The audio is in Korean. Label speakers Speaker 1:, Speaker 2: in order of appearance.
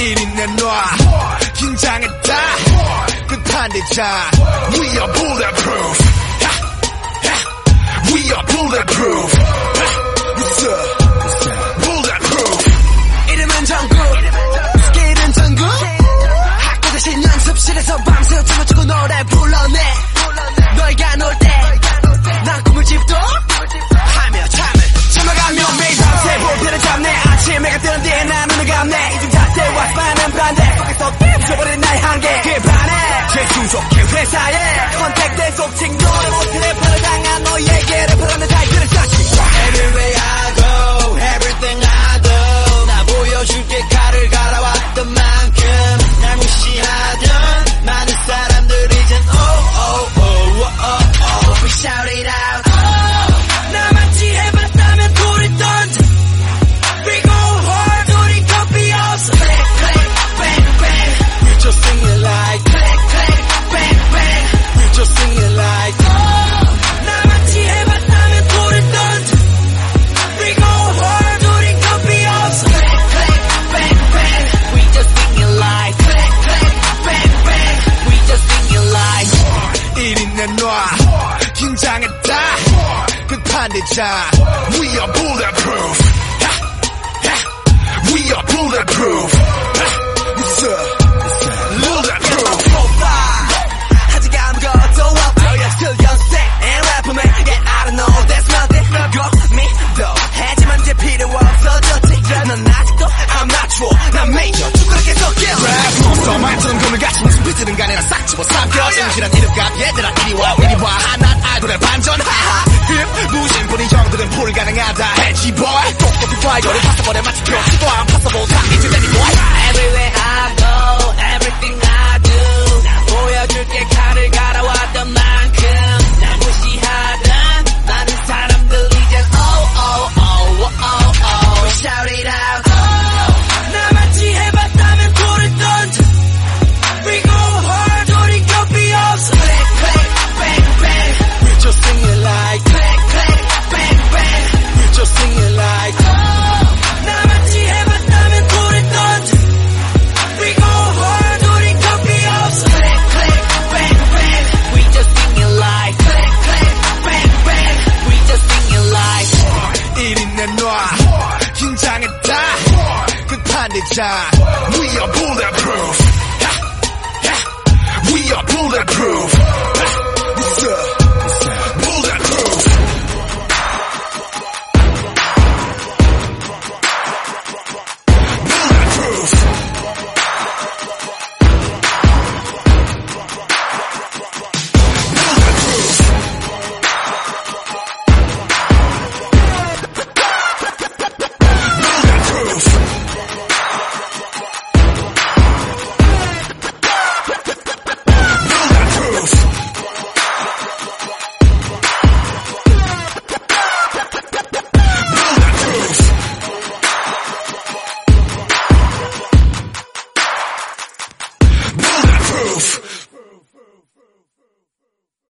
Speaker 1: 내놔 긴장했다 끝판 대자 We are bulletproof 회사에 컨택된 속칭 너의 모습에 랩을 당한 너에게 하는 타이틀을 쌓지 끝판 대자 We are bulletproof We are bulletproof What's up? Bulletproof 아직 아무것도 Oh yeah still young and rapper man Yeah I don't know that's nothing got me though 하지만 이제 필요 없어졌지 넌 아직도 아마추어 난 메이저 축구를 계속 kill Rap 몬스터 말처럼 금을 같이 무슨 삐지는 간에 나 싹 집어 삼켜 정신한 이름값 얘들아 이리 와 이리와 하난 아이돌의 반전 무신분이 형들은 불가능하다. 해지 boy. 똑똑히 거리 파서버려. 마치 표시도 안 파서볼 다 내놔 긴장했다. 끝판이자. We are bulletproof.